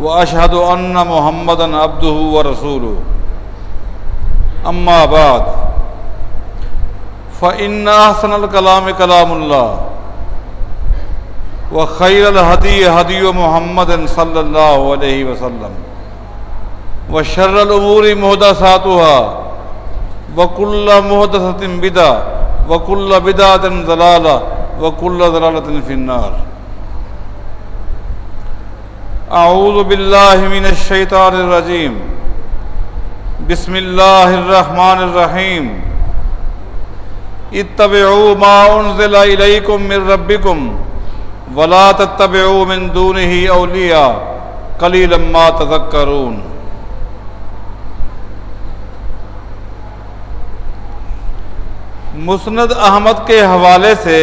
واشهد ان محمدا عبده ورسوله. اما بعد فان احسن الكلام كلام الله، وخير الهدي هدي محمد صلى الله عليه وسلم، وشر الامور محدثاتها وكل محدثه بدعه وكل بدعه ضلاله وكل ضلاله في النار. اعوذ باللہ من الشیطان الرجیم بسم اللہ الرحمن الرحیم اتبعوا ما انزل الیکم من ربکم ولا تتبعوا من دونه اولیاء قلیلا ما تذکرون مسند احمد کے حوالے سے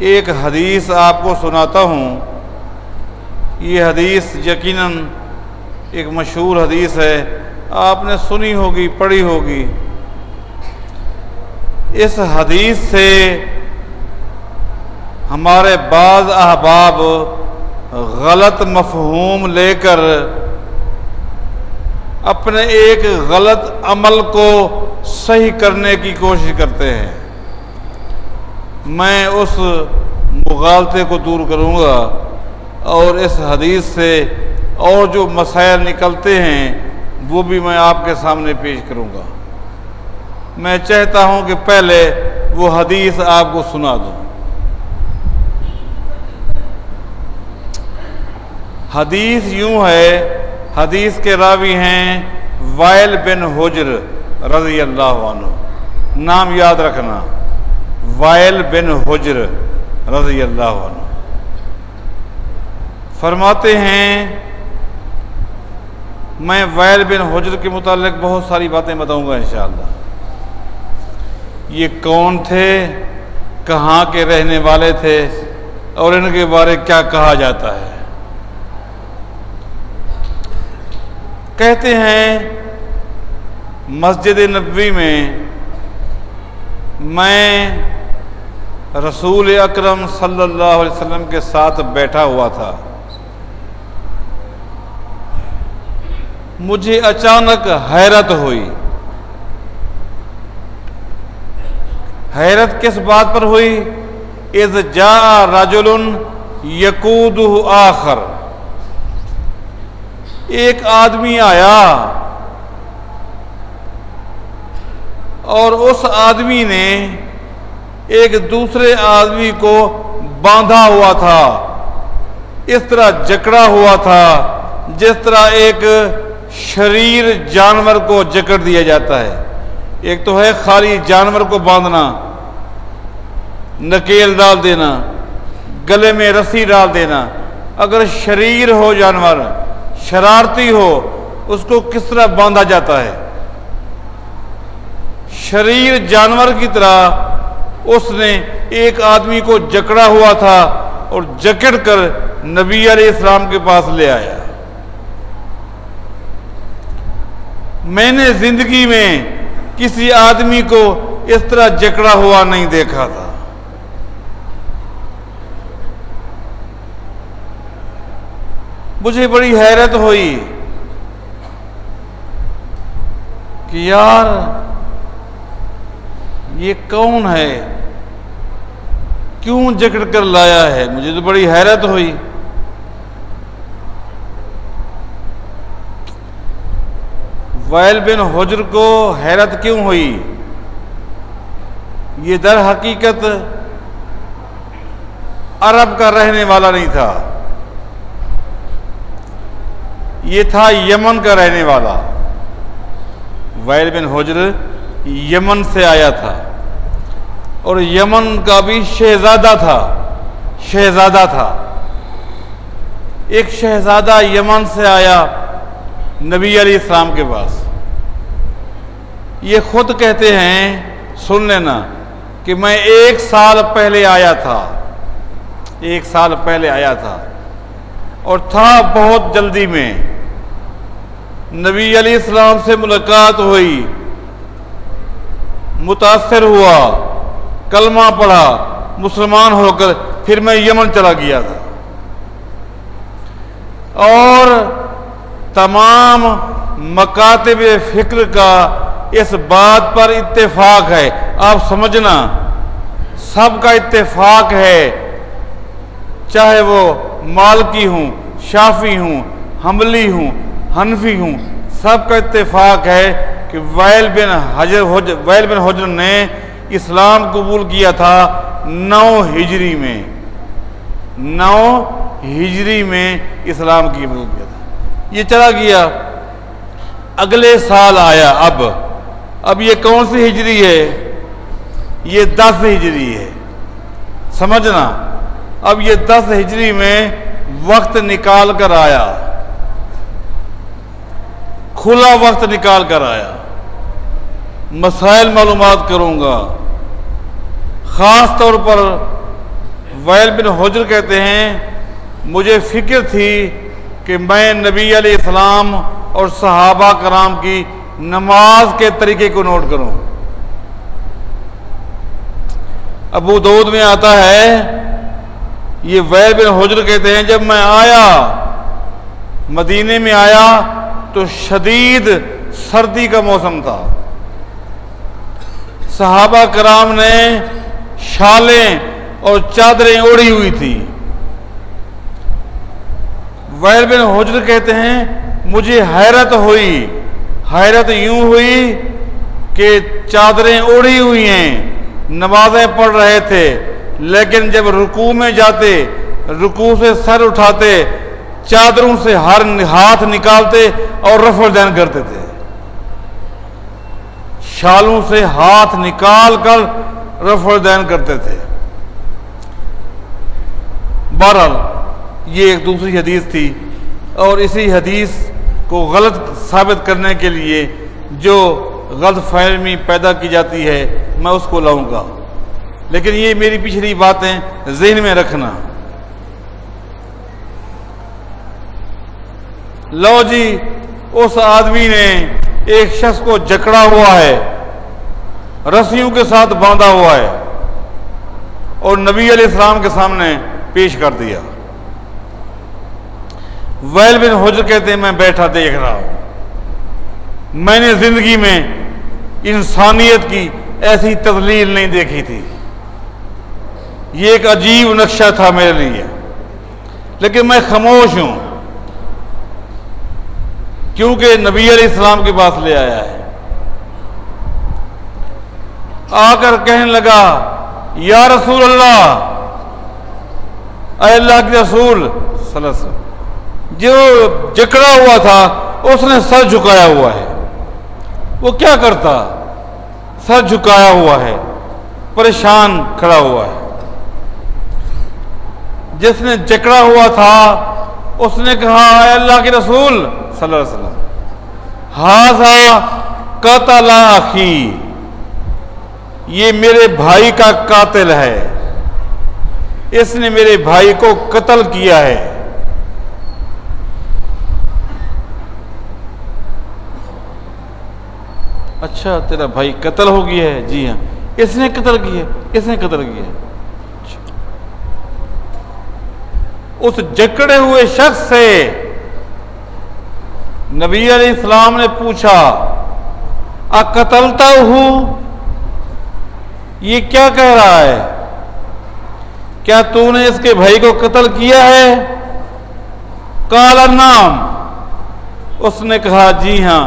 ایک حدیث آپ کو سناتا ہوں یہ حدیث یقیناً ایک مشہور حدیث ہے۔ آپ نے سنی ہوگی، پڑھی ہوگی۔ اس حدیث سے ہمارے بعض احباب غلط مفہوم لے کر اپنے ایک غلط عمل کو صحیح کرنے کی کوشش کرتے ہیں۔ میں اس مغالطے کو دور کروں گا۔ اور اس حدیث سے اور جو مسائل نکلتے ہیں، وہ بھی میں آپ کے سامنے پیش کروں گا۔ میں چاہتا ہوں کہ پہلے وہ حدیث آپ کو سنا دوں۔ حدیث یوں ہے، حدیث کے راوی ہیں وائل بن حجر رضی اللہ عنہ۔ نام یاد رکھنا، وائل بن حجر رضی اللہ عنہ۔ فرماتے ہیں، میں وائل بن حجر کے متعلق بہت ساری باتیں بتاؤں گا انشاءاللہ۔ یہ کون تھے؟ کہاں کے رہنے والے تھے؟ اور ان کے بارے کیا کہا جاتا ہے؟ کہتے ہیں، مسجد نبوی میں میں رسول اکرم صلی اللہ علیہ وسلم کے ساتھ بیٹھا ہوا تھا۔ مجھے اچانک حیرت ہوئی۔ حیرت کس بات پر ہوئی؟ از جا راجل یقود آخر۔ ایک آدمی آیا اور اس آدمی نے ایک دوسرے آدمی کو باندھا ہوا تھا۔ اس طرح جکڑا ہوا تھا، جس طرح ایک شریر جانور کو جکڑ دیا جاتا ہے۔ ایک تو ہے خالی جانور کو باندھنا، نکیل ڈال دینا، گلے میں رسی ڈال دینا۔ اگر شریر ہو جانور، شرارتی ہو، اس کو کس طرح باندھا جاتا ہے؟ شریر جانور کی طرح اس نے ایک آدمی کو جکڑا ہوا تھا اور جکڑ کر نبی علیہ السلام کے پاس لے آیا۔ میں نے زندگی میں کسی آدمی کو اس طرح جکڑا ہوا نہیں دیکھا تھا۔ مجھے بڑی حیرت ہوئی کہ یار، یہ کون ہے؟ کیوں جکڑ کر لایا ہے؟ مجھے تو بڑی حیرت ہوئی۔ وائل بن حجر کو حیرت کیوں ہوئی؟ یہ در حقیقت عرب کا رہنے والا نہیں تھا۔ یہ تھا یمن کا رہنے والا۔ وائل بن حجر یمن سے آیا تھا۔ اور یمن کا بھی شہزادہ تھا۔ شہزادہ تھا۔ ایک شہزادہ یمن سے آیا۔ نبی علیہ السلام کے پاس۔ یہ خود کہتے ہیں، سن لینا کہ میں ایک سال پہلے آیا تھا۔ ایک سال پہلے آیا تھا۔ اور تھا بہت جلدی میں۔ نبی علیہ السلام سے ملاقات ہوئی۔ متاثر ہوا۔ کلمہ پڑھا۔ مسلمان ہو کر پھر میں یمن چلا گیا تھا۔ اور تمام مکاتب فکر کا اس بات پر اتفاق ہے۔ آپ سمجھنا، سب کا اتفاق ہے۔ چاہے وہ مالکی ہوں، شافی ہوں، حملی ہوں، حنفی ہوں، سب کا اتفاق ہے کہ ویل بن حجر ویل بن حجر نے اسلام قبول کیا تھا نو ہجری میں۔ نو ہجری میں اسلام کی قبول کیا تھا۔ یہ چلا گیا۔ اگلے سال آیا، اب۔ اب یہ کون سی ہجری ہے؟ یہ دس ہجری ہے۔ سمجھنا؟ اب یہ دس ہجری میں وقت نکال کر آیا۔ کھلا وقت نکال کر آیا۔ مسائل معلومات کروں گا۔ خاص طور پر ویل بن حجر کہتے ہیں، مجھے فکر تھی کہ میں نبی علیہ السلام اور صحابہ کرام کی نماز کے طریقے کو نوٹ کروں۔ ابو دود میں آتا ہے، یہ ویل بن حجر کہتے ہیں، جب میں آیا، مدینے میں آیا تو شدید سردی کا موسم تھا۔ صحابہ کرام نے شالیں اور چادریں اوڑھی ہوئی تھی ویل بن حجر کہتے ہیں، مجھے حیرت ہوئی، حیرت یوں ہوئی کہ چادریں اوڑھی ہوئی ہیں، نمازیں پڑھ رہے تھے، لیکن جب رکوع میں جاتے، رکوع سے سر اٹھاتے، چادروں سے ہر ہاتھ نکالتے اور رفع دین کرتے تھے۔ شالوں سے ہاتھ نکال کر رفع دین کرتے تھے۔ بہرحال یہ ایک دوسری حدیث تھی اور اسی حدیث کو غلط ثابت کرنے کے لیے جو غلط فہمی پیدا کی جاتی ہے، میں اس کو لاؤں گا۔ لیکن یہ میری پچھلی باتیں ذہن میں رکھنا۔ لو جی اس آدمی نے ایک شخص کو جکڑا ہوا ہے، رسیوں کے ساتھ باندھا ہوا ہے اور نبی علیہ السلام کے سامنے پیش کر دیا۔ ویل بن حجر کہتے ہیں، میں بیٹھا دیکھ رہا ہوں۔ میں نے زندگی میں انسانیت کی ایسی تدلیل نہیں دیکھی تھی۔ یہ ایک عجیب نقشہ تھا میرے لیے۔ لیکن میں خاموش ہوں۔ کیونکہ نبی علیہ السلام کے پاس لے آیا ہے۔ آ کر کہنے لگا، یا رسول اللہ، اے اللہ کے رسول، صلی اللہ علیہ وسلم جو جکڑا ہوا تھا، اس نے سر جھکایا ہوا ہے۔ وہ کیا کرتا؟ سر جھکایا ہوا ہے، پریشان کھڑا ہوا ہے۔ جس نے جکڑا ہوا تھا، اس نے کہا، اے اللہ کے رسول، صلی اللہ علیہ وسلم ہاضا قتل آخی یہ میرے بھائی کا قاتل ہے۔ اس نے میرے بھائی کو قتل کیا ہے۔ اچھا تیرا بھائی قتل ہو گیا ہے۔ جی ہاں۔ اس نے قتل کیا اس نے قتل کیا اس جکڑے ہوئے شخص سے نبی علیہ السلام نے پوچھا قتلتا ہوں؟ یہ کیا کہہ رہا ہے؟ کیا تو نے اس کے بھائی کو قتل کیا ہے؟ کالا نام اس نے کہا جی ہاں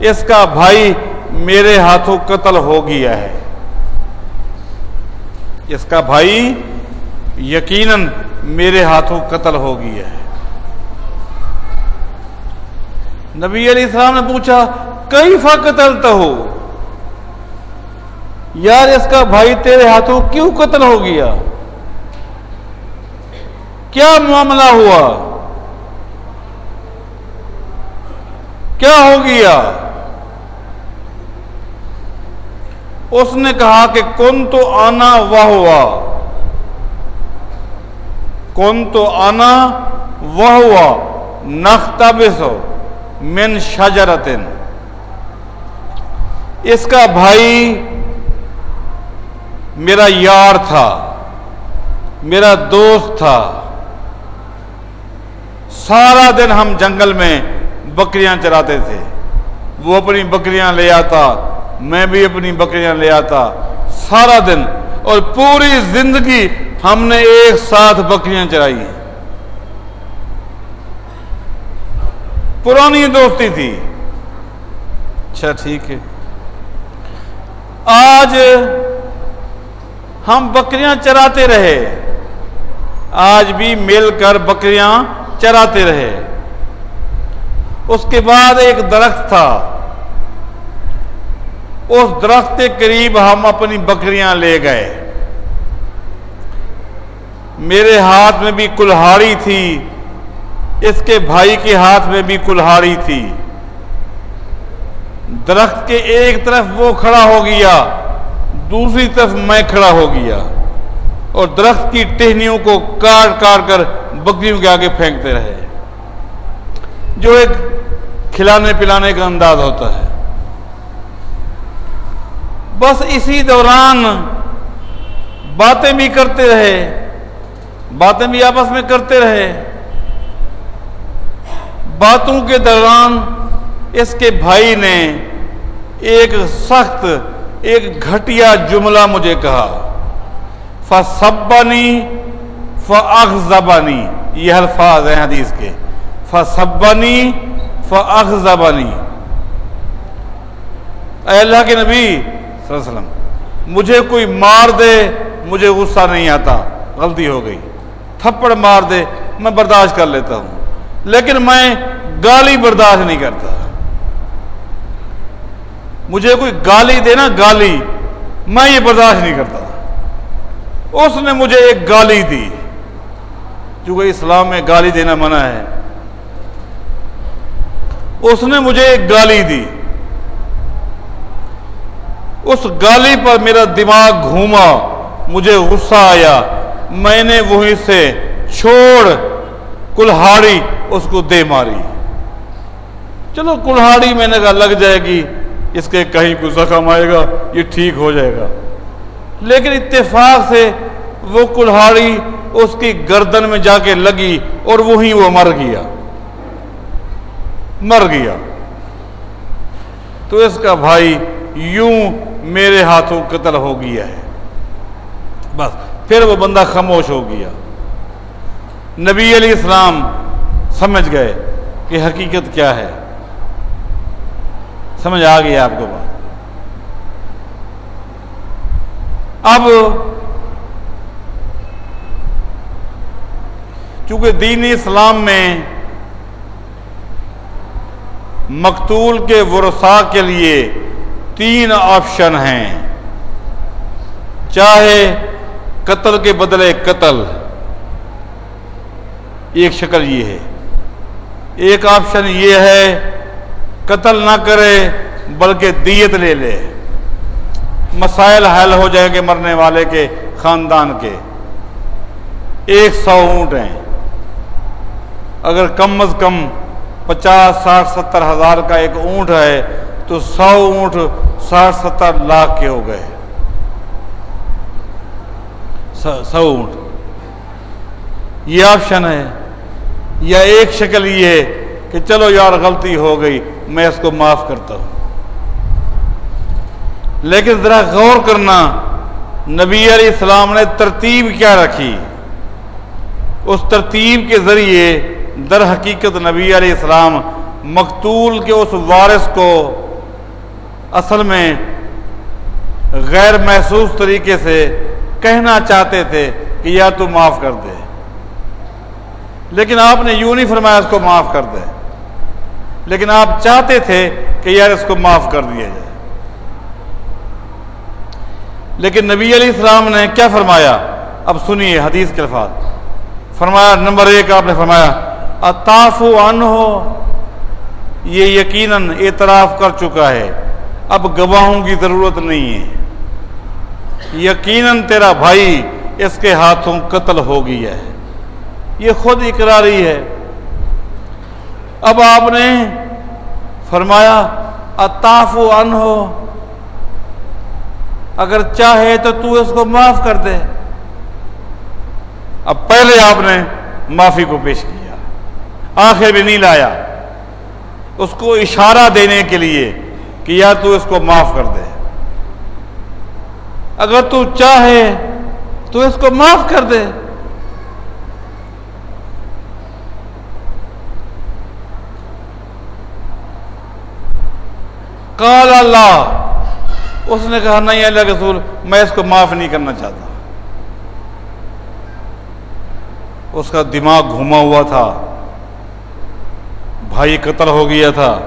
اس کا بھائی میرے ہاتھوں قتل ہو گیا ہے۔ اس کا بھائی یقیناً میرے ہاتھوں قتل ہو گیا ہے۔ نبی علیہ السلام نے پوچھا کئی فا قتل تو ہو؟ یار، اس کا بھائی تیرے ہاتھوں کیوں قتل ہو گیا؟ کیا معاملہ ہوا؟ کیا ہو گیا؟ اس نے کہا کہ کن تو آنا واہ ہوا۔ کن تو آنا واہ ہوا۔ نختہ بسو من شجرتن۔ اس کا بھائی میرا یار تھا، میرا دوست تھا۔ سارا دن ہم جنگل میں بکریاں چراتے تھے۔ وہ اپنی بکریاں لے آتا میں بھی اپنی بکریاں لے آتا سارا دن اور پوری زندگی ہم نے ایک ساتھ بکریاں چرائی ہیں۔ پرانی دوستی تھی۔ اچھا ٹھیک ہے۔ آج ہم بکریاں چراتے رہے۔ آج بھی مل کر بکریاں چراتے رہے۔ اس کے بعد ایک درخت تھا۔ اس درخت کے قریب ہم اپنی بکریاں لے گئے۔ میرے ہاتھ میں بھی کلہاڑی تھی، اس کے بھائی کے ہاتھ میں بھی کلہاڑی تھی۔ درخت کے ایک طرف وہ کھڑا ہو گیا، دوسری طرف میں کھڑا ہو گیا۔ اور درخت کی ٹہنیوں کو کاٹ کاٹ کر بکریوں کے آگے پھینکتے رہے۔ جو ایک کھلانے پلانے کا انداز ہوتا ہے۔ بس اسی دوران باتیں بھی کرتے رہے، باتیں بھی آپس میں کرتے رہے۔ باتوں کے دوران اس کے بھائی نے ایک سخت، ایک گھٹیا جملہ مجھے کہا فسبنی فاخذبنی یہ الفاظ ہیں حدیث کے۔ فسبنی فاخذبنی اے اللہ کے نبی صلی اللہ علیہ وسلم، مجھے کوئی مار دے، مجھے غصہ نہیں آتا، غلطی ہو گئی۔ تھپڑ مار دے، میں برداشت کر لیتا ہوں۔ لیکن میں گالی برداشت نہیں کرتا۔ مجھے کوئی گالی دے نا، گالی، میں یہ برداشت نہیں کرتا۔ اس نے مجھے ایک گالی دی۔ چونکہ اسلام میں گالی دینا منع ہے۔ اس نے مجھے ایک گالی دی۔ اس گالی پر میرا دماغ گھوما، مجھے غصہ آیا۔ میں نے وہیں سے چھوڑ کلہاڑی اس کو دے ماری۔ چلو کلہاڑی میں نے کہا، لگ جائے گی، اس کے کہیں کو زخم آئے گا، یہ ٹھیک ہو جائے گا۔ لیکن اتفاق سے وہ کلہاڑی اس کی گردن میں جا کے لگی اور وہیں وہ مر گیا۔ مر گیا۔ تو اس کا بھائی یوں میرے ہاتھوں قتل ہو گیا ہے۔ بس، پھر وہ بندہ خاموش ہو گیا۔ نبی علیہ السلام سمجھ گئے کہ حقیقت کیا ہے۔ سمجھ آ گئی آپ کو بات۔ اب، چونکہ دین اسلام میں مقتول کے ورسا کے لیے تین آپشن ہیں۔ چاہے قتل کے بدلے قتل۔ ایک شکل یہ ہے۔ ایک آپشن یہ ہے، قتل نہ کرے بلکہ دیت لے لے۔ مسائل حل ہو جائیں گے مرنے والے کے، خاندان کے۔ ایک سو اونٹ ہیں۔ اگر کم از کم پچاس، ساٹھ، ستر ہزار کا ایک اونٹ ہے تو سو اونٹ ساٹھ ستر لاکھ کے ہو گئے۔ سو اونٹ۔ یہ آپشن ہے۔ یا ایک شکل یہ ہے کہ چلو یار غلطی ہو گئی، میں اس کو معاف کرتا ہوں۔ لیکن ذرا غور کرنا، نبی علیہ السلام نے ترتیب کیا رکھی۔ اس ترتیب کے ذریعے در حقیقت نبی علیہ السلام مقتول کے اس وارث کو اصل میں غیر محسوس طریقے سے کہنا چاہتے تھے کہ یا تو معاف کر دے۔ لیکن آپ نے یوں نہیں فرمایا اس کو معاف کر دے۔ لیکن آپ چاہتے تھے کہ یار اس کو معاف کر دیا جائے۔ لیکن نبی علیہ السلام نے کیا فرمایا؟ اب سنیے حدیث کے الفاظ۔ فرمایا، نمبر ایک آپ نے فرمایا اتاف ان ہو یہ یقیناً اعتراف کر چکا ہے۔ اب گواہوں کی ضرورت نہیں ہے۔ یقیناً تیرا بھائی اس کے ہاتھوں قتل ہو گیا ہے۔ یہ خود اقراری ہے۔ اب آپ نے فرمایا اتاف و ان ہو اگر چاہے تو تو اس کو معاف کر دے۔ اب پہلے آپ نے معافی کو پیش کیا۔ آخر بھی نہیں لایا۔ اس کو اشارہ دینے کے لیے کہ یا تو اس کو معاف کر دے۔ اگر تو چاہے تو اس کو معاف کر دے۔ کال اللہ۔ اس نے کہا، نہیں اللہ کے رسول، میں اس کو معاف نہیں کرنا چاہتا۔ اس کا دماغ گھوما ہوا تھا۔ بھائی قتل ہو گیا تھا۔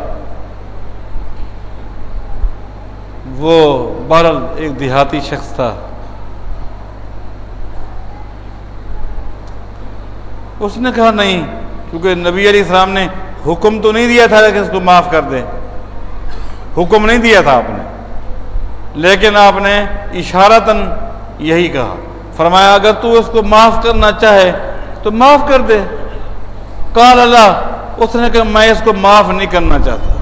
وہ بہرل ایک دیہاتی شخص تھا۔ اس نے کہا نہیں، کیونکہ نبی علیہ السلام نے حکم تو نہیں دیا تھا کہ اس کو معاف کر دیں۔ حکم نہیں دیا تھا آپ نے۔ لیکن آپ نے اشارتاً یہی کہا۔ فرمایا، اگر تو اس کو معاف کرنا چاہے تو معاف کر دے۔ کال اللہ، اس نے کہا، میں اس کو معاف نہیں کرنا چاہتا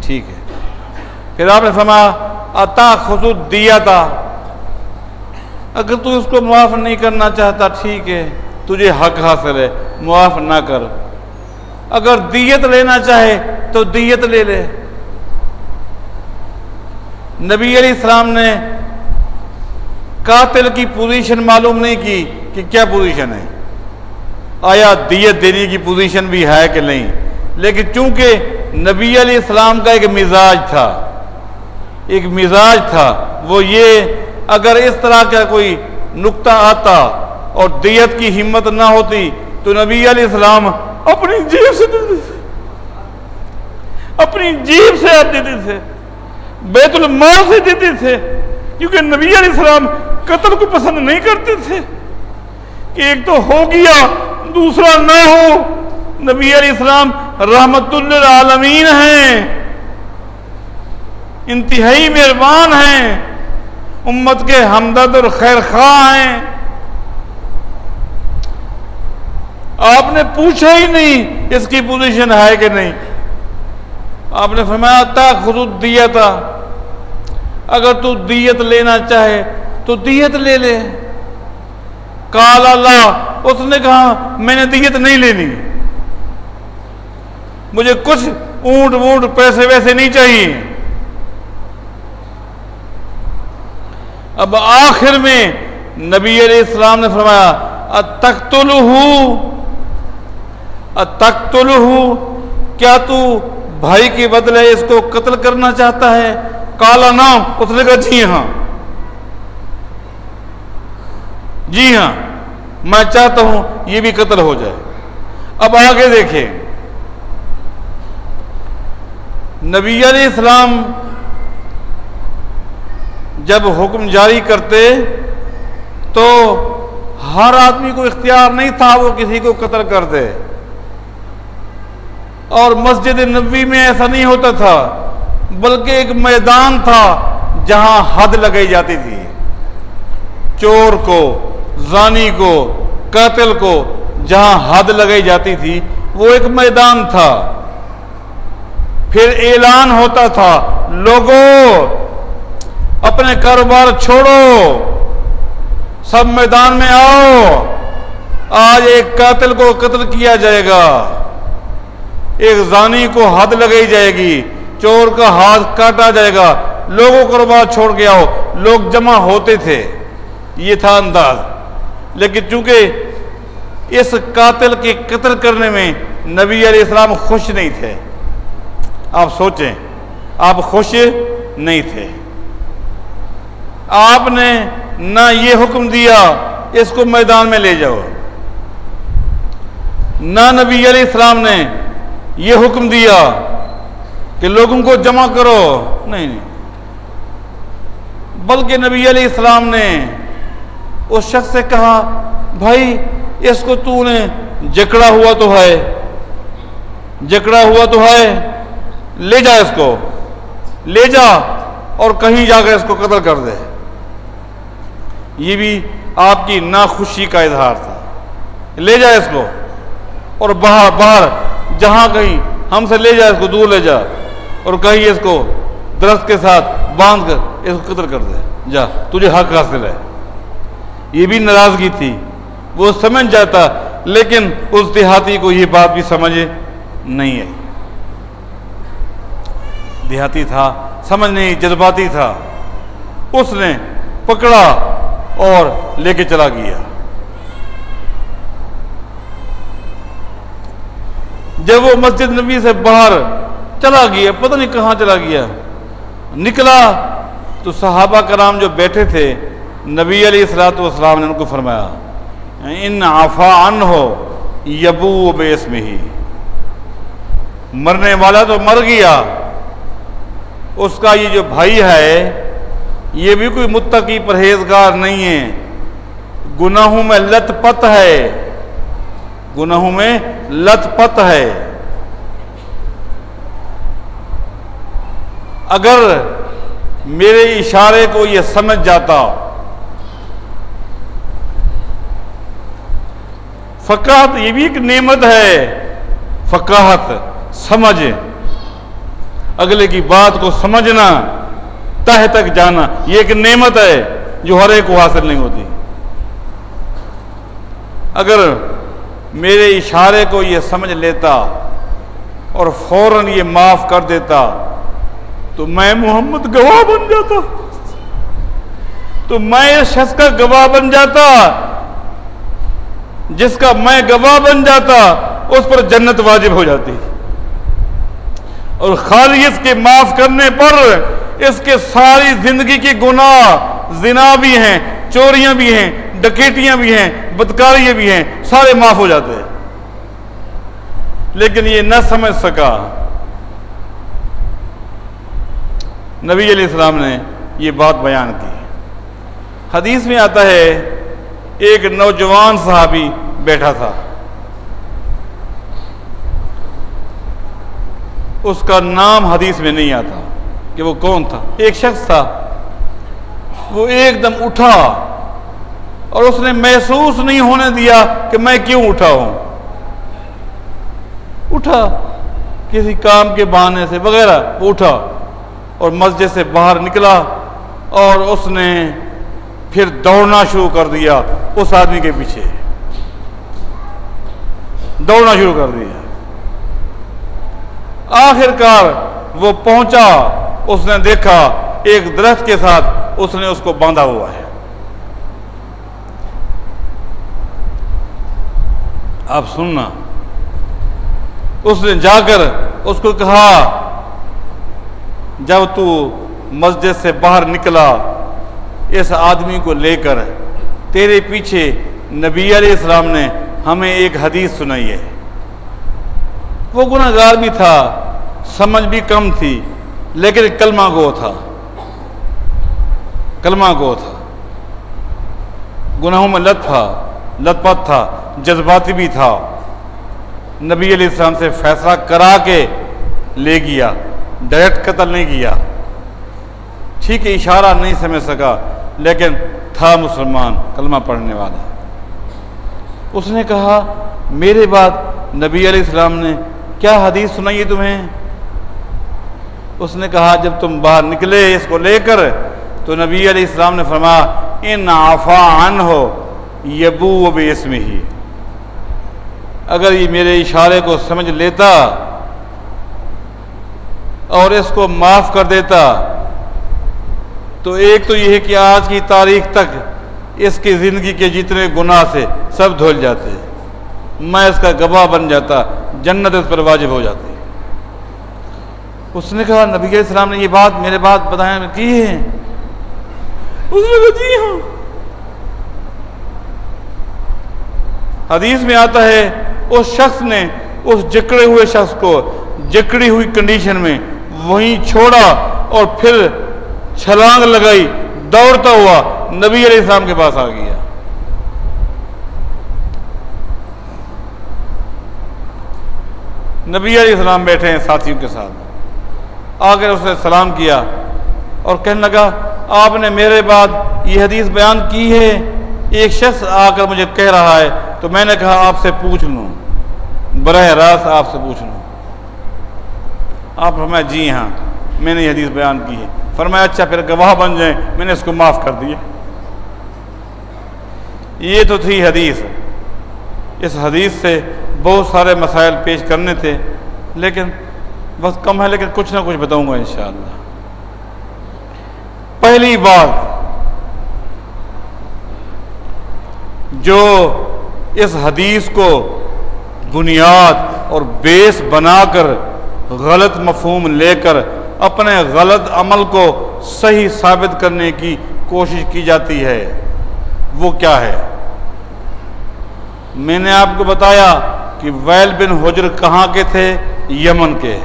ٹھیک ہے پھر آپ نے فرمایا، عطا خصوص دیا تھا۔ اگر تو اس کو معاف نہیں کرنا چاہتا، ٹھیک ہے، تجھے حق حاصل ہے، معاف نہ کر۔ اگر دیت لینا چاہے تو دیت لے لے۔ نبی علیہ السلام نے قاتل کی پوزیشن معلوم نہیں کی کہ کیا پوزیشن ہے۔ آیا دیت دینے کی پوزیشن بھی ہے کہ نہیں؟ لیکن چونکہ نبی علیہ السلام کا ایک مزاج تھا ایک مزاج تھا۔ وہ یہ اگر اس طرح کا کوئی نقطہ آتا اور دیت کی ہمت نہ ہوتی تو نبی علیہ السلام اپنی جیب سے دیتے تھے۔ اپنی جیب سے دیتے تھے۔ بیت المال سے دیتے تھے۔ کیونکہ نبی علیہ السلام قتل کو پسند نہیں کرتے تھے۔ کہ ایک تو ہو گیا، دوسرا نہ ہو۔ نبی علیہ السلام رحمت للعالمین ہیں۔ انتہائی مہربان ہیں، امت کے ہمدرد اور خیر خواہ ہیں۔ آپ نے پوچھا ہی نہیں اس کی پوزیشن ہے کہ نہیں۔ آپ نے فرمایا، تا خود دیا تھا اگر تو دیت لینا چاہے تو دیت لے لے۔ کال اللہ، اس نے کہا، میں نے دیت نہیں لینی۔ مجھے کچھ اونٹ وونٹ پیسے ویسے نہیں چاہیے۔ اب آخر میں نبی علیہ السلام نے فرمایا تختل تختل کیا تو بھائی کے بدلے اس کو قتل کرنا چاہتا ہے؟ کالا نام، اس نے کہا جی ہاں۔ جی ہاں میں چاہتا ہوں یہ بھی قتل ہو جائے۔ اب آگے دیکھیں۔ نبی علیہ السلام جب حکم جاری کرتے تو ہر آدمی کو اختیار نہیں تھا وہ کسی کو قتل کر دے۔ اور مسجد نبی میں ایسا نہیں ہوتا تھا، بلکہ ایک میدان تھا جہاں حد لگائی جاتی تھی۔ چور کو، زانی کو، قاتل کو جہاں حد لگائی جاتی تھی، وہ ایک میدان تھا۔ پھر اعلان ہوتا تھا لوگوں اپنے کاروبار چھوڑو، سب میدان میں آؤ، آج ایک قاتل کو قتل کیا جائے گا۔ ایک زانی کو حد لگائی جائے گی، چور کا ہاتھ کاٹا جائے گا۔ لوگوں کو بات چھوڑ کے آؤ، لوگ جمع ہوتے تھے۔ یہ تھا انداز۔ لیکن چونکہ اس قاتل کے قتل کرنے میں نبی علیہ السلام خوش نہیں تھے، آپ سوچیں، آپ خوش نہیں تھے۔ آپ نے نہ یہ حکم دیا، اس کو میدان میں لے جاؤ۔ نہ نبی علیہ السلام نے یہ حکم دیا کہ لوگوں کو جمع کرو۔ نہیں بلکہ نبی علیہ السلام نے اس شخص سے کہا، بھائی، اس کو تو نے جکڑا ہوا تو ہے، جکڑا ہوا تو ہے، لے جا اس کو، لے جا اور کہیں جا کر اس کو قتل کر دے۔ یہ بھی آپ کی ناخوشی کا اظہار تھا۔ لے جا اس کو۔ اور باہر باہر، جہاں کہیں ہم سے لے جا، اس کو دور لے جا۔ اور کہیں اس کو درخت کے ساتھ باندھ کر اس کو قتل کر دے۔ جا، تجھے حق حاصل ہے۔ یہ بھی ناراضگی تھی۔ وہ سمجھ جاتا، لیکن اس دیہاتی کو یہ بات بھی سمجھ نہیں آئی دیہاتی تھا، سمجھ نہیں، جذباتی تھا۔ اس نے پکڑا۔ اور لے کے چلا گیا۔ جب وہ مسجد نبی سے باہر چلا گیا، پتہ نہیں کہاں چلا گیا۔ نکلا تو صحابہ کرام جو بیٹھے تھے، نبی علیہ السلاۃ والسلام نے ان کو فرمایا، ان آفا ان ہو یبو بیس میں ہی مرنے والا تو مر گیا۔ اس کا یہ جو بھائی ہے یہ بھی کوئی متقی پرہیزگار نہیں ہے۔ گناہوں میں لت پت ہے۔ گناہوں میں لت پت ہے۔ اگر میرے اشارے کو یہ سمجھ جاتا۔ فقاہت یہ بھی ایک نعمت ہے۔ فقاہت، سمجھ۔ اگلے کی بات کو سمجھنا۔ تہ تک جانا، یہ ایک نعمت ہے جو ہر ایک کو حاصل نہیں ہوتی۔ اگر میرے اشارے کو یہ سمجھ لیتا اور فوراً یہ معاف کر دیتا، تو میں محمد گواہ بن جاتا۔ تو میں اس شخص کا گواہ بن جاتا، جس کا میں گواہ بن جاتا، اس پر جنت واجب ہو جاتی۔ اور خالی اس کے معاف کرنے پر اس کے ساری زندگی کے گناہ زنا بھی ہیں، چوریاں بھی ہیں ڈکیٹیاں بھی ہیں، بدکاریاں بھی ہیں، سارے معاف ہو جاتے ہیں۔ لیکن یہ نہ سمجھ سکا۔ نبی علیہ السلام نے یہ بات بیان کی۔ حدیث میں آتا ہے، ایک نوجوان صحابی بیٹھا تھا۔ اس کا نام حدیث میں نہیں آتا۔ کہ وہ کون تھا؟ ایک شخص تھا۔ وہ ایک دم اٹھا اور اس نے محسوس نہیں ہونے دیا کہ میں کیوں اٹھا ہوں۔ اٹھا کسی کام کے بہانے سے وغیرہ، وہ اٹھا اور مسجد سے باہر نکلا اور اس نے پھر دوڑنا شروع کر دیا اس آدمی کے پیچھے۔ دوڑنا شروع کر دیا۔ آخر کار وہ پہنچا اس نے دیکھا ایک درخت کے ساتھ اس نے اس کو باندھا ہوا ہے۔ آپ سننا۔ اس نے جا کر اس کو کہا، جب تو مسجد سے باہر نکلا، اس آدمی کو لے کر تیرے پیچھے نبی علیہ السلام نے ہمیں ایک حدیث سنائی ہے۔ وہ گناہ گار بھی تھا، سمجھ بھی کم تھی۔ لیکن کلمہ گو تھا۔ کلمہ گو تھا۔ گناہوں میں لت تھا، لت پت تھا، جذباتی بھی تھا۔ نبی علیہ السلام سے فیصلہ کرا کے لے گیا۔ ڈائریکٹ قتل نہیں کیا۔ ٹھیک ہے، اشارہ نہیں سمجھ سکا، لیکن تھا مسلمان، کلمہ پڑھنے والا۔ اس نے کہا، میرے بعد نبی علیہ السلام نے کیا حدیث سنائی ہے تمہیں؟ اس نے کہا، جب تم باہر نکلے اس کو لے کر، تو نبی علیہ السلام نے فرمایا، ان آفا ان ہو یبو و بے اس میں ہی اگر یہ میرے اشارے کو سمجھ لیتا اور اس کو معاف کر دیتا، تو ایک تو یہ ہے کہ آج کی تاریخ تک اس کی زندگی کے جتنے گناہ سے سب دھول جاتے میں اس کا گواہ بن جاتا، جنت اس پر واجب ہو جاتی۔ اس نے کہا، نبی علیہ السلام نے یہ بات میرے بات بتایا کی ہے اس نے کہا جی ہاں۔ حدیث میں آتا ہے، اس شخص نے اس جکڑے ہوئے شخص کو جکڑی ہوئی کنڈیشن میں وہیں چھوڑا اور پھر چھلانگ لگائی، دوڑتا ہوا نبی علیہ السلام کے پاس آ گیا۔ نبی علیہ السلام بیٹھے ہیں ساتھیوں کے ساتھ۔ آ کر اس نے سلام کیا اور کہنے لگا، آپ نے میرے بعد یہ حدیث بیان کی ہے، ایک شخص آ کر مجھے کہہ رہا ہے، تو میں نے کہا آپ سے پوچھ لوں۔ براہ راست آپ سے پوچھ لوں۔ آپ فرمایا جی ہاں میں نے یہ حدیث بیان کی ہے۔ فرمایا اچھا پھر گواہ بن جائیں، میں نے اس کو معاف کر دیا۔ یہ تو تھی حدیث۔ اس حدیث سے بہت سارے مسائل پیش کرنے تھے، لیکن بس کم ہے لیکن کچھ نہ کچھ بتاؤں گا انشاءاللہ۔ پہلی بات جو اس حدیث کو بنیاد اور بیس بنا کر غلط مفہوم لے کر اپنے غلط عمل کو صحیح ثابت کرنے کی کوشش کی جاتی ہے، وہ کیا ہے؟ میں نے آپ کو بتایا کہ ویل بن حجر کہاں کے تھے؟ یمن کے۔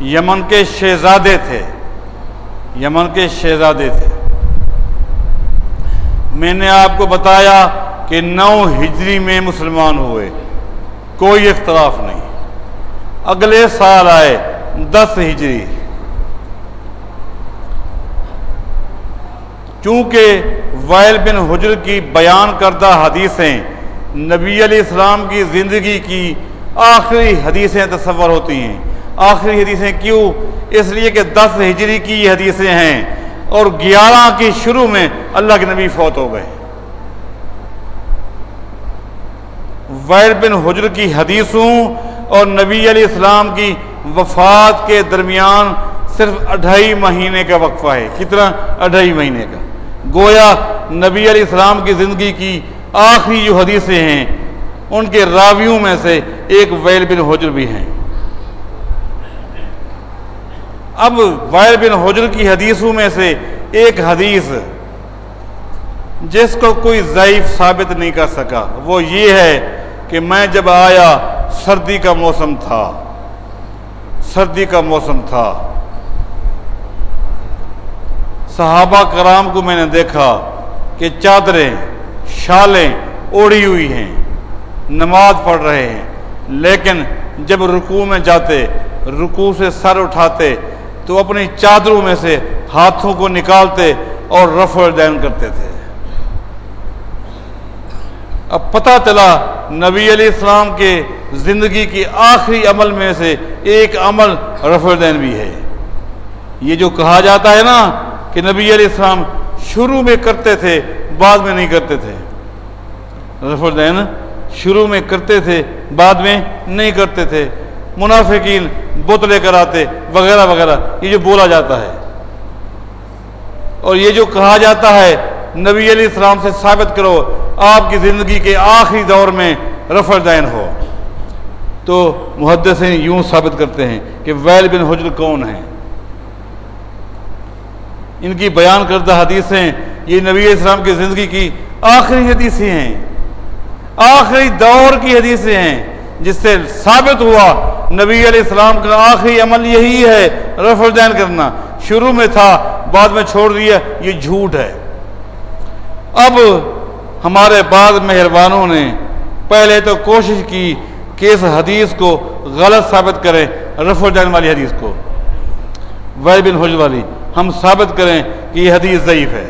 یمن کے شہزادے تھے۔ یمن کے شہزادے تھے۔ میں نے آپ کو بتایا کہ نو ہجری میں مسلمان ہوئے۔ کوئی اختلاف نہیں۔ اگلے سال آئے دس ہجری۔ چونکہ وائل بن حجر کی بیان کردہ حدیثیں نبی علیہ السلام کی زندگی کی آخری حدیثیں تصور ہوتی ہیں آخری حدیثیں کیوں؟ اس لیے کہ دس ہجری کی یہ حدیثیں ہیں اور گیارہ کی شروع میں اللہ کے نبی فوت ہو گئے۔ وائل بن حجر کی حدیثوں اور نبی علیہ السلام کی وفات کے درمیان صرف اڑھائی مہینے کا وقفہ ہے۔ کتنا؟ اڑھائی مہینے کا۔ گویا نبی علیہ السلام کی زندگی کی آخری جو حدیثیں ہیں، ان کے راویوں میں سے ایک ویل بن حجر بھی ہیں۔ اب وائل بن حجر کی حدیثوں میں سے ایک حدیث جس کو کوئی ضعیف ثابت نہیں کر سکا۔ وہ یہ ہے کہ میں جب آیا، سردی کا موسم تھا۔ سردی کا موسم تھا۔ صحابہ کرام کو میں نے دیکھا کہ چادریں، شالیں اوڑی ہوئی ہیں، نماز پڑھ رہے ہیں۔ لیکن جب رکوع میں جاتے، رکوع سے سر اٹھاتے تو اپنی چادروں میں سے ہاتھوں کو نکالتے اور رفع دین کرتے تھے۔ اب پتہ چلا نبی علیہ السلام کے زندگی کی آخری عمل میں سے ایک عمل رفع دین بھی ہے۔ یہ جو کہا جاتا ہے نا کہ نبی علیہ السلام شروع میں کرتے تھے، بعد میں نہیں کرتے تھے۔ رفع الدین شروع میں کرتے تھے، بعد میں نہیں کرتے تھے۔ منافقین بت لے کر آتے، وغیرہ وغیرہ۔ یہ جو بولا جاتا ہے۔ اور یہ جو کہا جاتا ہے، نبی علیہ السلام سے ثابت کرو، آپ کی زندگی کے آخری دور میں رفع دین ہو۔ تو محدثین یوں ثابت کرتے ہیں کہ ویل بن حجر کون ہیں؟ ان کی بیان کردہ حدیثیں یہ نبی اسلام کی زندگی کی آخری حدیثیں ہیں۔ آخری دور کی حدیثیں ہیں۔ جس سے ثابت ہوا نبی علیہ السلام کا آخری عمل یہی ہے، رفع الدین کرنا۔ شروع میں تھا، بعد میں چھوڑ دیا یہ جھوٹ ہے۔ اب ہمارے بعض مہربانوں نے پہلے تو کوشش کی کہ اس حدیث کو غلط ثابت کریں، رفع الدین والی حدیث کو۔ وی بن حج والی، ہم ثابت کریں کہ یہ حدیث ضعیف ہے۔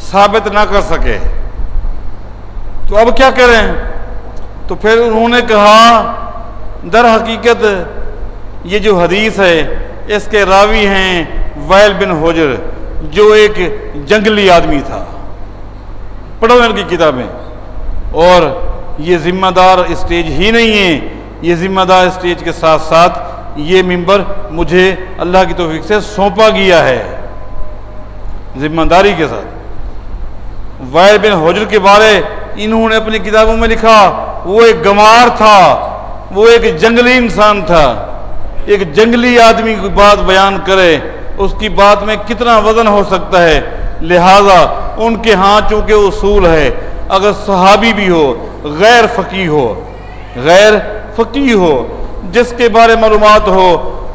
ثابت نہ کر سکے۔ تو اب کیا کریں؟ تو پھر انہوں نے کہا، در حقیقت یہ جو حدیث ہے، اس کے راوی ہیں ویل بن ہوجر جو ایک جنگلی آدمی تھا۔ پڑھو ان کی کتابیں۔ اور یہ ذمہ دار اسٹیج ہی نہیں ہے۔ یہ ذمہ دار اسٹیج کے ساتھ ساتھ یہ ممبر مجھے اللہ کی توفیق سے سونپا گیا ہے۔ ذمہ داری کے ساتھ۔ وائر بن حجر کے بارے انہوں نے اپنی کتابوں میں لکھا۔ وہ ایک گمار تھا، وہ ایک جنگلی انسان تھا۔ ایک جنگلی آدمی کی بات بیان کرے، اس کی بات میں کتنا وزن ہو سکتا ہے؟ لہذا ان کے ہاں چونکہ اصول ہے، اگر صحابی بھی ہو، غیر فقی ہو، غیر فقی ہو، جس کے بارے معلومات ہو،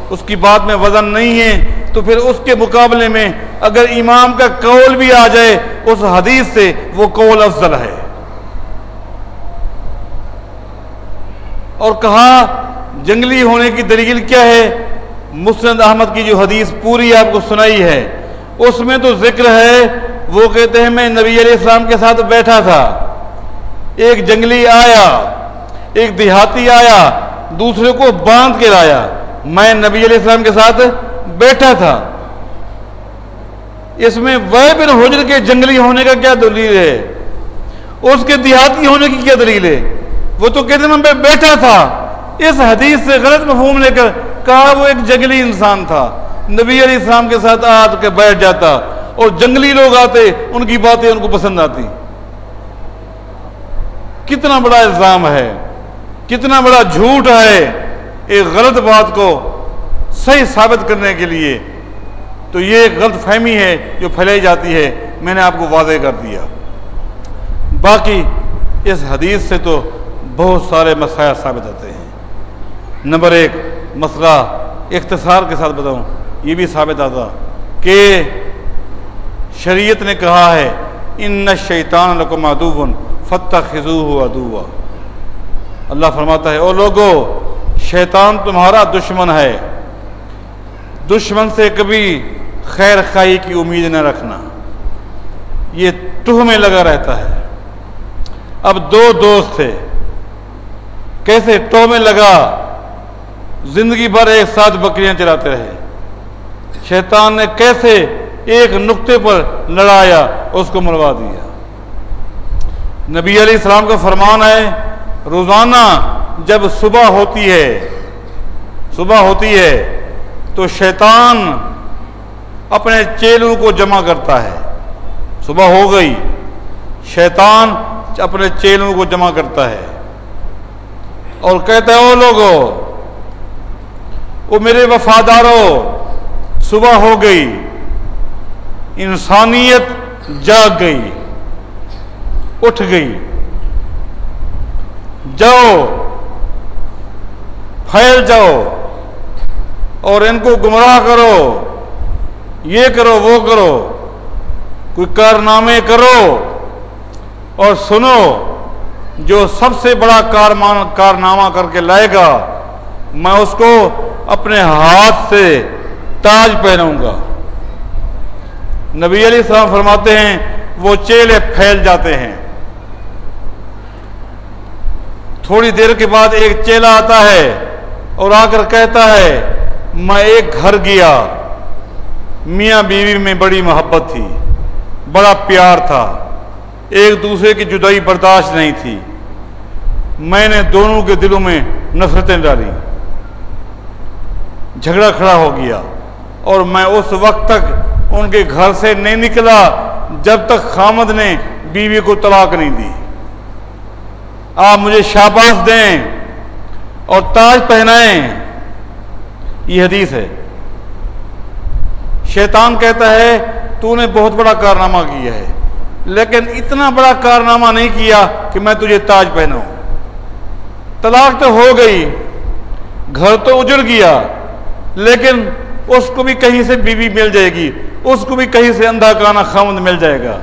اس کی بات میں وزن نہیں ہے، تو پھر اس کے مقابلے میں اگر امام کا قول بھی آ جائے، اس حدیث سے وہ قول افضل ہے۔ اور کہا، جنگلی ہونے کی دلیل کیا ہے؟ مسند احمد کی جو حدیث پوری آپ کو سنائی ہے، اس میں تو ذکر ہے، وہ کہتے ہیں، میں نبی علیہ السلام کے ساتھ بیٹھا تھا۔ ایک جنگلی آیا، ایک دیہاتی آیا، دوسرے کو باندھ کے لایا۔ میں نبی علیہ السلام کے ساتھ بیٹھا تھا۔ اس میں وہ بن حجر کے جنگلی ہونے کا کیا دلیل ہے؟ اس کے دیہاتی ہونے کی کیا دلیل ہے؟ وہ تو کہتے میں بیٹھا تھا۔ اس حدیث سے غلط مفہوم لے کر کہا وہ ایک جنگلی انسان تھا۔ نبی علیہ السلام کے ساتھ آ کے بیٹھ جاتا اور جنگلی لوگ آتے، ان کی باتیں ان کو پسند آتی۔ کتنا بڑا الزام ہے، کتنا بڑا جھوٹ ہے ایک غلط بات کو صحیح ثابت کرنے کے لیے۔ تو یہ ایک غلط فہمی ہے جو پھیلائی جاتی ہے۔ میں نے آپ کو واضح کر دیا۔ باقی اس حدیث سے تو بہت سارے مسائل ثابت ہوتے ہیں۔ نمبر ایک، مسئلہ اختصار کے ساتھ بتاؤں، یہ بھی ثابت آتا کہ شریعت نے کہا ہے، ان شیطان لکم ادوبن فتح خزو ادوا اللہ فرماتا ہے، او لوگو، شیطان تمہارا دشمن ہے۔ دشمن سے کبھی خیر خائی کی امید نہ رکھنا۔ یہ تہ میں لگا رہتا ہے۔ اب دو دوست تھے۔ کیسے ٹو میں لگا، زندگی بھر ایک ساتھ بکریاں چلاتے رہے۔ شیطان نے کیسے ایک نقطے پر لڑایا اس کو مروا دیا۔ نبی علیہ السلام کا فرمان ہے، روزانہ جب صبح ہوتی ہے، صبح ہوتی ہے، تو شیطان اپنے چیلوں کو جمع کرتا ہے۔ صبح ہو گئی، شیطان اپنے چیلوں کو جمع کرتا ہے۔ اور کہتا ہے وہ لوگوں وہ میرے وفاداروں صبح ہو گئی، انسانیت جاگ گئی، اٹھ گئی، جاؤ، پھیل جاؤ اور ان کو گمراہ کرو، یہ کرو، وہ کرو، کوئی کارنامے کرو اور سنو جو سب سے بڑا کارنامہ کر کے لائے گا، میں اس کو اپنے ہاتھ سے تاج پہنوں گا۔ نبی علیہ السلام فرماتے ہیں، وہ چیلے پھیل جاتے ہیں۔ تھوڑی دیر کے بعد ایک چیلا آتا ہے اور آ کر کہتا ہے، میں ایک گھر گیا۔ میاں بیوی میں بڑی محبت تھی، بڑا پیار تھا۔ ایک دوسرے کی جدائی برداشت نہیں تھی۔ میں نے دونوں کے دلوں میں نفرتیں ڈالی۔ جھگڑا کھڑا ہو گیا اور میں اس وقت تک ان کے گھر سے نہیں نکلا جب تک خامد نے بیوی کو طلاق نہیں دی۔ آپ مجھے شاباش دیں اور تاج پہنائیں۔ یہ حدیث ہے۔ شیطان کہتا ہے، تو نے بہت بڑا کارنامہ کیا ہے۔ لیکن اتنا بڑا کارنامہ نہیں کیا کہ میں تجھے تاج پہناؤں۔ طلاق تو ہو گئی، گھر تو اجڑ گیا، لیکن اس کو بھی کہیں سے بیوی مل جائے گی، اس کو بھی کہیں سے اندھا کانا خامد مل جائے گا۔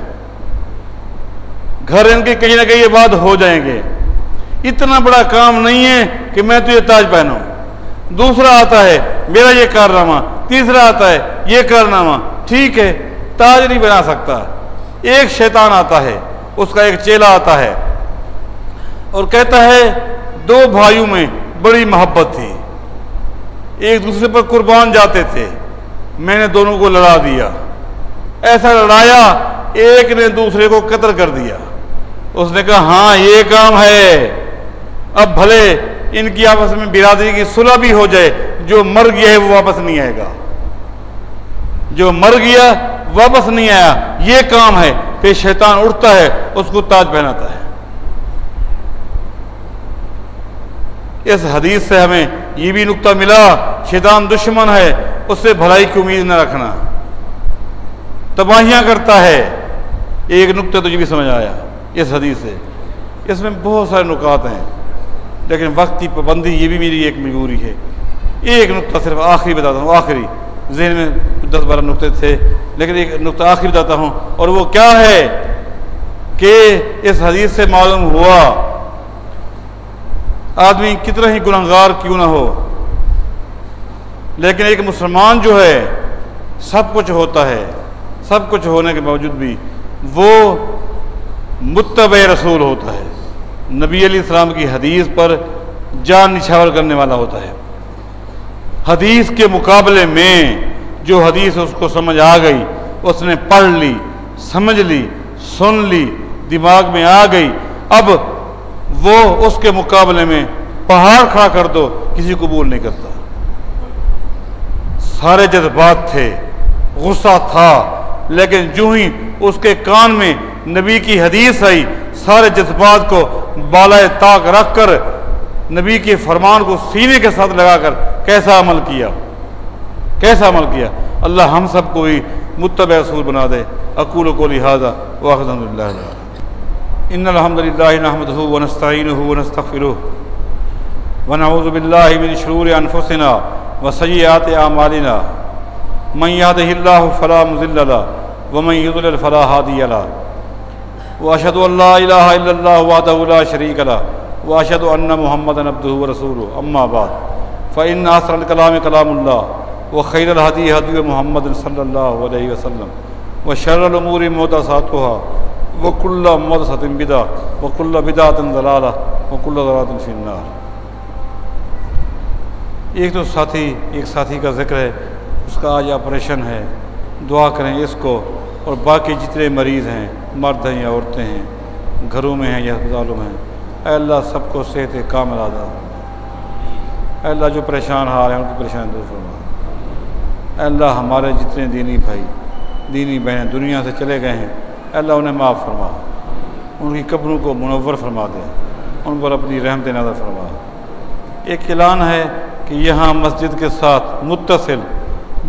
گھر ان کے کہیں نہ کہیں یہ بات ہو جائیں گے۔ اتنا بڑا کام نہیں ہے کہ میں تجھے تاج پہناؤں۔ دوسرا آتا ہے، میرا یہ کارنامہ، تیسرا آتا ہے، یہ کارنامہ۔ ٹھیک ہے، تاج نہیں بنا سکتا۔ ایک شیطان آتا ہے، اس کا ایک چیلا آتا ہے۔ اور کہتا ہے، دو بھائیوں میں بڑی محبت تھی۔ ایک دوسرے پر قربان جاتے تھے۔ میں نے دونوں کو لڑا دیا۔ ایسا لڑایا، ایک نے دوسرے کو قتل کر دیا۔ اس نے کہا ہاں یہ کام ہے۔ اب بھلے ان کی آپس میں برادری کی صلح بھی ہو جائے، جو مر گیا ہے وہ واپس نہیں آئے گا۔ جو مر گیا واپس نہیں آیا، یہ کام ہے کہ شیطان اٹھتا ہے، اس کو تاج پہناتا ہے۔ اس حدیث سے ہمیں یہ بھی نقطہ ملا، شیطان دشمن ہے، اس سے بھلائی کی امید نہ رکھنا۔ تباہیاں کرتا ہے۔ ایک نقطہ تو یہ بھی سمجھ آیا اس حدیث سے۔ اس میں بہت سارے نکات ہیں، لیکن وقت کی پابندی یہ بھی میری ایک مجبوری ہے۔ ایک نقطہ صرف آخری بتاتا ہوں آخری۔ ذہن میں دس بارہ نقطے تھے، لیکن ایک نقطہ آخری بتاتا ہوں، اور وہ کیا ہے کہ اس حدیث سے معلوم ہوا، آدمی کتنا ہی گناہگار کیوں نہ ہو، لیکن ایک مسلمان جو ہے، سب کچھ ہوتا ہے، سب کچھ ہونے کے باوجود بھی وہ متبع رسول ہوتا ہے۔ نبی علیہ السلام کی حدیث پر جان نچھاور کرنے والا ہوتا ہے۔ حدیث کے مقابلے میں جو حدیث اس کو سمجھ آ گئی، اس نے پڑھ لی، سمجھ لی، سن لی، دماغ میں آ گئی، اب وہ اس کے مقابلے میں پہاڑ کھڑا کر دو، کسی قبول نہیں کرتا۔ سارے جذبات تھے، غصہ تھا، لیکن جو ہی اس کے کان میں نبی کی حدیث آئی، سارے جذبات کو بالائے طاق رکھ کر نبی کے فرمان کو سینے کے ساتھ لگا کر کیسا عمل کیا؟ کیسا عمل کیا؟ اللہ ہم سب کو بھی متبع رسول بنا دے۔ اقول کو لہٰذا واحد اللہ ان الحمد للہ نحمده ونستعینه ونستغفره ونعوذ باللہ من شرور انفسنا وسیئات اعمالنا۔ من يهده الله فلا مضل له ومن يضلل فلا هادي له۔ واشهد ان لا اله الا الله وحده لا شريك له واشهد ان محمدا عبده ورسوله اما بعد۔ فان اصل الكلام كلام الله وخير الهدي هدي محمد صلى الله عليه وسلم وشر الامور محدثاتها وکل مدسط بدا وکل بدعت دلالہ وکل ضلالت فی النار ایک تو ساتھی، ایک ساتھی کا ذکر ہے، اس کا آج آپریشن ہے۔ دعا کریں اس کو اور باقی جتنے مریض ہیں، مرد ہیں یا عورتیں ہیں، گھروں میں ہیں یا ہسپتالوں میں ہیں، اے اللہ سب کو صحت کام ادا اے اللہ جو پریشان حال ہیں ان کی پریشان دور فرما۔ اے اللہ ہمارے جتنے دینی بھائی، دینی بہنیں دنیا سے چلے گئے ہیں، اللہ انہیں معاف فرما۔ ان کی قبروں کو منور فرما دے۔ ان پر اپنی رحمت نظر فرما۔ ایک اعلان ہے کہ یہاں مسجد کے ساتھ متصل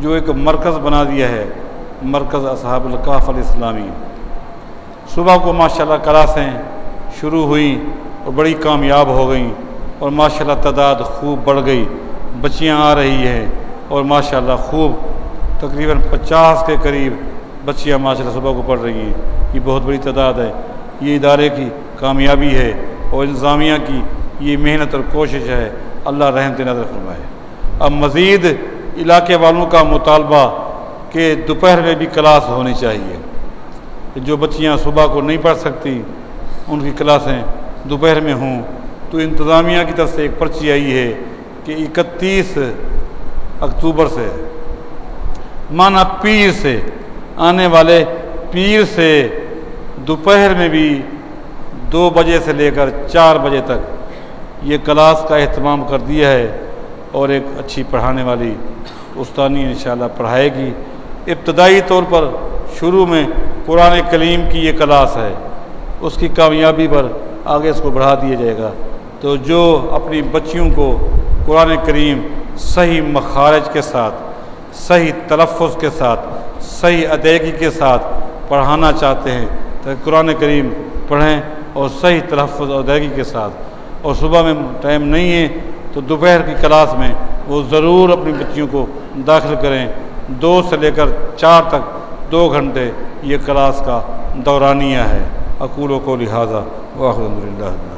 جو ایک مرکز بنا دیا ہے، مرکز اصحاب القاف الاسلامی۔ صبح کو ماشاءاللہ کلاسیں شروع ہوئیں اور بڑی کامیاب ہو گئیں۔ اور ماشاءاللہ تعداد خوب بڑھ گئی، بچیاں آ رہی ہیں اور ماشاءاللہ خوب، تقریباً پچاس کے قریب بچیاں ماشاء اللہ صبح کو پڑھ رہی ہیں۔ یہ بہت بڑی تعداد ہے، یہ ادارے کی کامیابی ہے اور انتظامیہ کی یہ محنت اور کوشش ہے۔ اللہ رحمت نظر فرمائے۔ اب مزید علاقے والوں کا مطالبہ کہ دوپہر میں بھی کلاس ہونی چاہیے۔ جو بچیاں صبح کو نہیں پڑھ سکتی، ان کی کلاسیں دوپہر میں ہوں۔ تو انتظامیہ کی طرف سے ایک پرچی آئی ہے کہ اکتیس اکتوبر سے مانا پیر سے، آنے والے پیر سے دوپہر میں بھی دو بجے سے لے کر چار بجے تک یہ کلاس کا اہتمام کر دیا ہے اور ایک اچھی پڑھانے والی استانی انشاءاللہ پڑھائے گی۔ ابتدائی طور پر شروع میں قرآن کلیم کی یہ کلاس ہے، اس کی کامیابی پر آگے اس کو بڑھا دیا جائے گا۔ تو جو اپنی بچیوں کو قرآن کریم صحیح مخارج کے ساتھ، صحیح تلفظ کے ساتھ، صحیح ادائیگی کے ساتھ پڑھانا چاہتے ہیں، تو قرآن کریم پڑھیں اور صحیح تلفظ اور ادائیگی کے ساتھ۔ اور صبح میں ٹائم نہیں ہے تو دوپہر کی کلاس میں وہ ضرور اپنی بچیوں کو داخل کریں۔ دو سے لے کر چار تک دو گھنٹے یہ کلاس کا دورانیہ ہے۔ اقول و کو لہٰذا واحد الحمد للہ